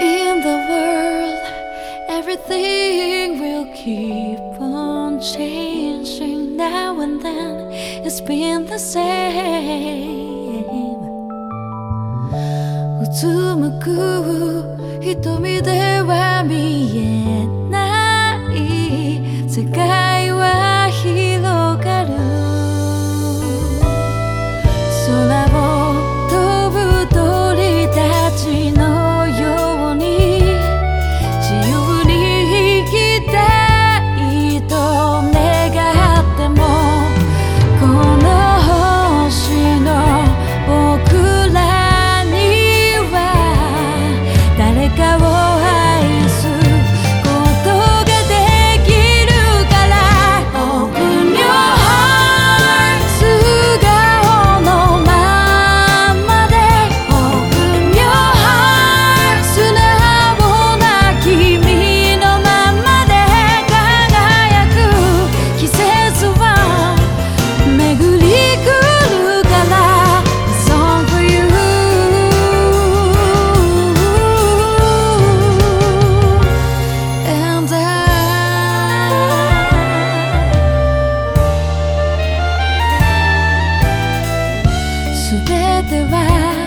In the world, everything will keep on changing. Now and then, it's been the same. うつむく瞳では見えない世界 全ては